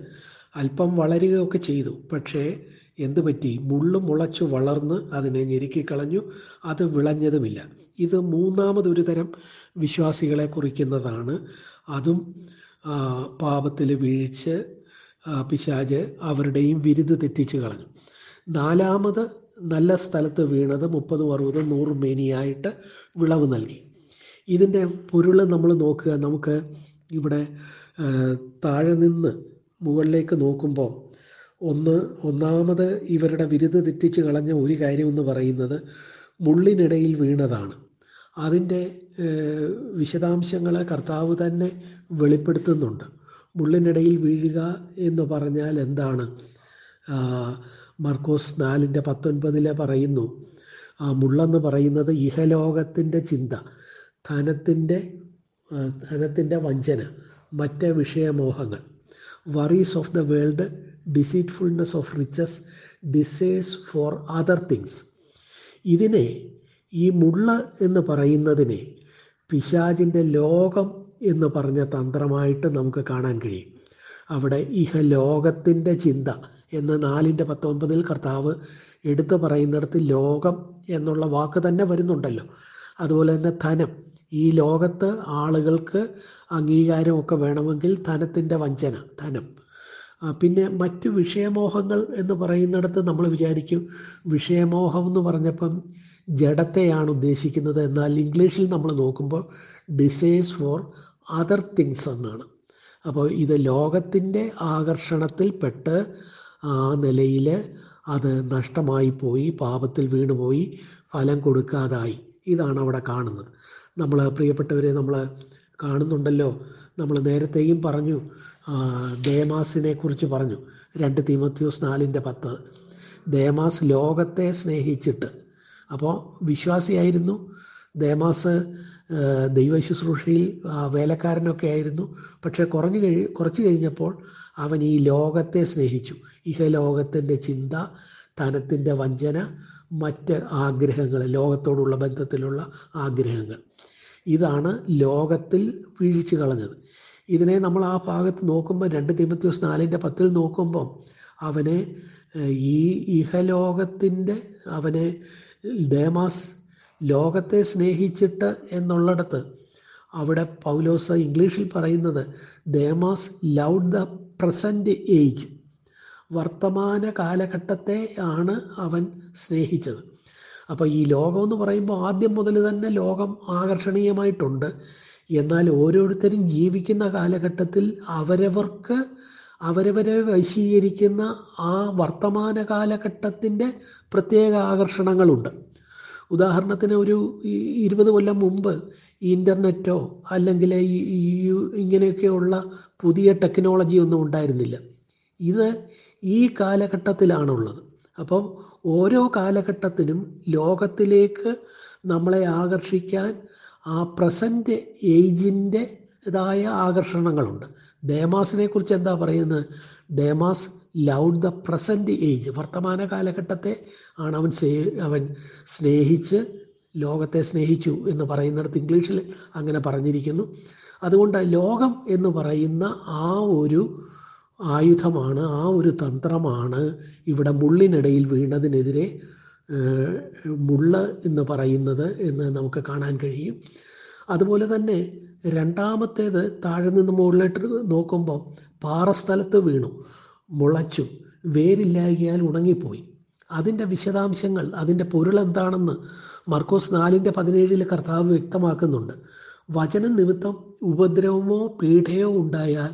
അല്പം വളരുകയൊക്കെ ചെയ്തു. പക്ഷേ എന്ത് പറ്റി? മുള്ളു മുളച്ചു വളർന്ന് അതിനെ ഞെരുക്കി കളഞ്ഞു. അത് വിളഞ്ഞതുമില്ല. ഇത് മൂന്നാമതൊരു തരം വിശ്വാസികളെ കുറിക്കുന്നതാണ്. അതും പാപത്തിൽ വീഴ്ച പിശാജ് അവരുടെയും വിരുദ് തെറ്റിച്ച് കളഞ്ഞു. നാലാമത് നല്ല സ്ഥലത്ത് വീണത് മുപ്പതും അറുപതും നൂറും മേനിയായിട്ട് വിളവ് നൽകി. ഇതിന്റെ പൊരുൾ നമ്മൾ നോക്കുക. നമുക്ക് ഇവിടെ താഴെ നിന്ന് മുകളിലേക്ക് നോക്കുമ്പോൾ ഒന്ന് ഒന്നാമത് ഇവരുടെ വിരുദ്ധ തെറ്റിച്ച് കളഞ്ഞ ഒരു കാര്യമെന്ന് പറയുന്നത് മുള്ളിനിടയിൽ വീണതാണ്. അതിന്റെ വിശദാംശങ്ങൾ കർത്താവ് തന്നെ വെളിപ്പെടുത്തുന്നുണ്ട്. മുള്ളിനിടയിൽ വീഴുക എന്ന് പറഞ്ഞാൽ എന്താണ്? മർക്കോസ് നാലിന്റെ പത്തൊൻപതിലെ പറയുന്നു ആ മുള്ളെന്ന് പറയുന്നത് ഇഹലോകത്തിന്റെ ചിന്ത ധനത്തിന്റെ ധനത്തിന്റെ വഞ്ചന മറ്റ് വിഷയമോഹങ്ങൾ. Worries of the world deceitfulness of riches desires for other things ഇതിനെ ഈ മുള്ള എന്ന് പറയുന്നതിനെ പിശാജിന്റെ ലോകം എന്ന് പറഞ്ഞ തന്ത്രമായിട്ട് നമുക്ക് കാണാൻ കഴിയും. അവിടെ ഇഹലോകത്തിന്റെ ചിന്ത എന്ന് നാലിന്റെ പത്തൊൻപതിൽ കർത്താവ് എടുത്തു പറയുന്നിടത്ത് ലോകം എന്നുള്ള വാക്ക് തന്നെ വരുന്നുണ്ടല്ലോ. അതുപോലെ തന്നെ ധനം. ഈ ലോകത്ത് ആളുകൾക്ക് അംഗീകാരമൊക്കെ വേണമെങ്കിൽ ധനത്തിന്റെ വഞ്ചന ധനം. പിന്നെ മറ്റു വിഷയമോഹങ്ങൾ എന്ന് പറയുന്നിടത്ത് നമ്മൾ വിചാരിക്കും വിഷയമോഹം എന്ന് പറഞ്ഞപ്പം ജഡത്തെയാണ് ഉദ്ദേശിക്കുന്നത് എന്നാൽ ഇംഗ്ലീഷിൽ നമ്മൾ നോക്കുമ്പോൾ ഡിസൈസ് ഫോർ അതർ തിങ്സ് എന്നാണ്. അപ്പോൾ ഇത് ലോകത്തിന്റെ ആകർഷണത്തിൽപ്പെട്ട് ആ നിലയിൽ അത് നഷ്ടമായി പോയി പാപത്തിൽ വീണുപോയി ഫലം കൊടുക്കാതായി. ഇതാണ് അവിടെ കാണുന്നത്. നമ്മൾ പ്രിയപ്പെട്ടവരെ നമ്മൾ കാണുന്നുണ്ടല്ലോ. നമ്മൾ നേരത്തെയും പറഞ്ഞു ദേമാസിനെ കുറിച്ച് പറഞ്ഞു. രണ്ട് തീമത്യോസ് നാലിന്റെ പത്ത്. ദേമാസ് ലോകത്തെ സ്നേഹിച്ചിട്ട്. അപ്പോൾ വിശ്വാസിയായിരുന്നു. ദേമാസ് ദൈവ ശുശ്രൂഷയിൽ വേലക്കാരനൊക്കെ ആയിരുന്നു. പക്ഷെ കുറഞ്ഞു കഴി കുറച്ച് കഴിഞ്ഞപ്പോൾ അവൻ ഈ ലോകത്തെ സ്നേഹിച്ചു. ഇഹലോകത്തിന്റെ ചിന്ത ധനത്തിന്റെ വഞ്ചന മറ്റ് ആഗ്രഹങ്ങൾ ലോകത്തോടുള്ള ബന്ധത്തിലുള്ള ആഗ്രഹങ്ങൾ. ഇതാണ് ലോകത്തിൽ വീഴ്ച കളഞ്ഞത്. ഇതിനെ നമ്മൾ ആ ഭാഗത്ത് നോക്കുമ്പോൾ രണ്ട് തിമത്യോസ് നാലിന്റെ പത്തിൽ നോക്കുമ്പം അവനെ ഈ ഇഹലോകത്തിന്റെ അവനെ ദേമാസ് ലോകത്തെ സ്നേഹിച്ചിട്ട് എന്നുള്ളിടത്ത് അവിടെ പൗലോസ് ഇംഗ്ലീഷിൽ പറയുന്നത് Demas loved the present age വർത്തമാന കാലഘട്ടത്തെ ആണ് അവൻ സ്നേഹിച്ചത്. അപ്പോൾ ഈ ലോകം എന്ന് പറയുമ്പോൾ ആദ്യം മുതൽ തന്നെ ലോകം ആകർഷണീയമായിട്ടുണ്ട്. എന്നാൽ ഓരോരുത്തരും ജീവിക്കുന്ന കാലഘട്ടത്തിൽ അവരവർക്ക് അവരവരെ വശീകരിക്കുന്ന ആ വർത്തമാന കാലഘട്ടത്തിന്റെ പ്രത്യേക ആകർഷണങ്ങളുണ്ട്. ഉദാഹരണത്തിന് ഒരു ഇരുപത് കൊല്ലം മുമ്പ് ഇന്റർനെറ്റോ അല്ലെങ്കിൽ ഇങ്ങനെയൊക്കെയുള്ള പുതിയ ടെക്നോളജി ഒന്നും ഉണ്ടായിരുന്നില്ല. ഇത് ഈ കാലഘട്ടത്തിലാണുള്ളത്. അപ്പം ഓരോ കാലഘട്ടത്തിനും ലോകത്തിലേക്ക് നമ്മളെ ആകർഷിക്കാൻ ആ പ്രസന്റ് ഏജിന്റെ ഇതായ ആകർഷണങ്ങളുണ്ട്. ദേമാസിനെ കുറിച്ച് എന്താ പറയുന്നത്? Demas loved the present age. വർത്തമാന കാലഘട്ടത്തെ ആണ് അവൻ അവൻ സ്നേഹിച്ച് ലോകത്തെ സ്നേഹിച്ചു എന്ന് പറയുന്നിടത്ത് ഇംഗ്ലീഷിൽ അങ്ങനെ പറഞ്ഞിരിക്കുന്നു. അതുകൊണ്ട് ലോകം എന്ന് പറയുന്ന ആ ഒരു ആയുധമാണ് ആ ഒരു തന്ത്രമാണ് ഇവിടെ മുള്ളിനിടയിൽ വീണതിനെതിരെ മുള്ള മുള്ള് എന്ന് പറയുന്നത് എന്ന് നമുക്ക് കാണാൻ കഴിയും. അതുപോലെ തന്നെ രണ്ടാമത്തേത് താഴെ നിന്ന് മുകളിലോട്ട് നോക്കുമ്പോൾ പാറസ്ഥലത്ത് വീണു. മുളച്ചു വേരില്ലായകയാൽ ഉണങ്ങിപ്പോയി. അതിന്റെ വിശദാംശങ്ങൾ അതിന്റെ പൊരുൾ എന്താണെന്ന് മർക്കോസ് നാലിന്റെ പതിനേഴിൽ കർത്താവ് വ്യക്തമാക്കുന്നുണ്ട്. വചനം നിമിത്തം ഉപദ്രവമോ പീഡയോ ഉണ്ടായാൽ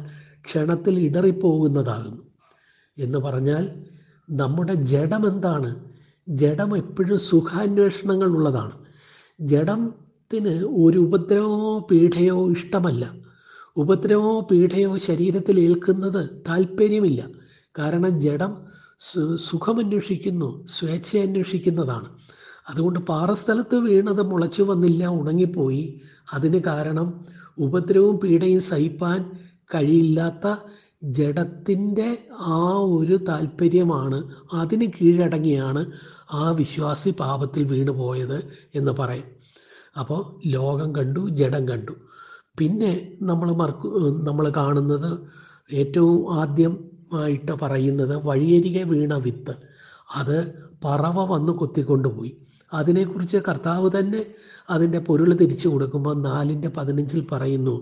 ക്ഷണത്തിൽ ഇടറിപ്പോകുന്നതാകുന്നു. എന്ന് പറഞ്ഞാൽ നമ്മുടെ ജഡം എന്താണ്? ജഡം എപ്പോഴും സുഖാന്വേഷണങ്ങൾ ഉള്ളതാണ്. ജഡത്തിന് ഒരു ഉപദ്രവമോ പീഡയോ ഇഷ്ടമല്ല. ഉപദ്രവമോ പീഡയോ ശരീരത്തിൽ ഏൽക്കുന്നത് താല്പര്യമില്ല കാരണം ജഡം സുഖമന്വേഷിക്കുന്നു സ്വേച്ഛ അന്വേഷിക്കുന്നതാണ്. അതുകൊണ്ട് പാറസ്ഥലത്ത് വീണത് മുളച്ചു വന്നില്ല ഉണങ്ങിപ്പോയി. അതിന് കാരണം ഉപദ്രവവും പീഡയും സഹിപ്പാൻ കഴിയില്ലാത്ത ജഡത്തിന്റെ ആ ഒരു താല്പര്യമാണ് അതിന് കീഴടങ്ങിയാണ് ആ വിശ്വാസി പാപത്തിൽ വീണു പോയത് എന്ന് പറയും. അപ്പോൾ ലോകം കണ്ടു ജഡം കണ്ടു. പിന്നെ നമ്മൾ മറക്കു നമ്മൾ കാണുന്നത് ഏറ്റവും ആദ്യമായിട്ട് പറയുന്നത് വഴിയരികെ വീണ വിത്ത്. അത് പറവ വന്ന് കൊത്തിക്കൊണ്ടുപോയി അതിനെക്കുറിച്ച് കർത്താവ് തന്നെ അതിന്റെ പൊരുൾ തിരിച്ചു കൊടുക്കുമ്പോൾ നാലിന്റെ പതിനഞ്ചിൽ പറയുന്നു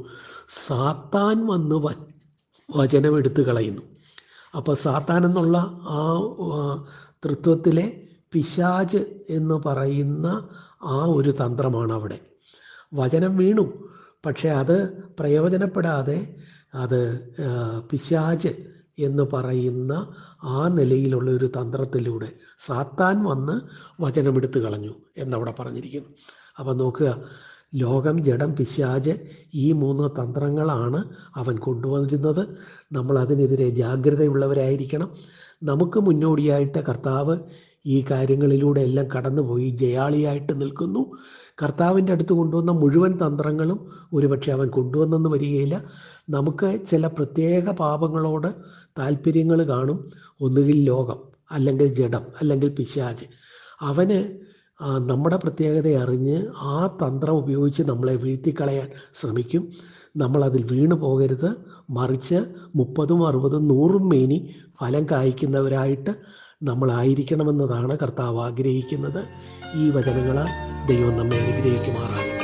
സാത്താൻ വന്ന് വചനം എടുത്തു കളയുന്നു. അപ്പോൾ സാത്താൻ എന്നുള്ള ആ, തൃത്വത്തിലെ പിശാജ് എന്ന് പറയുന്ന ആ ഒരു തന്ത്രമാണ് അവിടെ. വചനം വീണു പക്ഷേ അത് പ്രയോജനപ്പെടാതെ അത് പിശാജ് എന്ന് പറയുന്ന ആ നിലയിലുള്ള ഒരു തന്ത്രത്തിലൂടെ സാത്താൻ വന്ന് വചനമെടുത്ത് കളഞ്ഞു എന്നവിടെ പറഞ്ഞിരിക്കുന്നു. അപ്പം നോക്കുക ലോകം ജഡം പിശാജ് ഈ മൂന്ന് തന്ത്രങ്ങളാണ് അവൻ കൊണ്ടുവന്നിരുന്നത്. നമ്മൾ അതിനെതിരെ ജാഗ്രതയുള്ളവരായിരിക്കണം. നമുക്ക് മുന്നോടിയായിട്ട് കർത്താവ് ഈ കാര്യങ്ങളിലൂടെ എല്ലാം കടന്നുപോയി. ജയാളിയായിട്ട് നിൽക്കുന്നു. കർത്താവിന്റെ അടുത്ത് കൊണ്ടുവന്ന മുഴുവൻ തന്ത്രങ്ങളും ഒരുപക്ഷെ അവൻ കൊണ്ടുവന്നെന്ന് വരികയില്ല. നമുക്ക് ചില പ്രത്യേക പാപങ്ങളോട് താല്പര്യങ്ങൾ കാണും. ഒന്നുകിൽ ലോകം അല്ലെങ്കിൽ ജഡം അല്ലെങ്കിൽ പിശാജ് അവന് നമ്മുടെ പ്രത്യേകത അറിഞ്ഞ് ആ തന്ത്രം ഉപയോഗിച്ച് നമ്മളെ വീഴ്ത്തിക്കളയാൻ ശ്രമിക്കും. നമ്മളതിൽ വീണു പോകരുത്. മറിച്ച് മുപ്പതും അറുപതും നൂറും മേനി ഫലം കായ്ക്കുന്നവരായിട്ട് നമ്മളായിരിക്കണമെന്നതാണ് കർത്താവ് ആഗ്രഹിക്കുന്നത്. ഈ വചനങ്ങളാൽ ദൈവം നമ്മെ അനുഗ്രഹിക്കുമാറാകട്ടെ.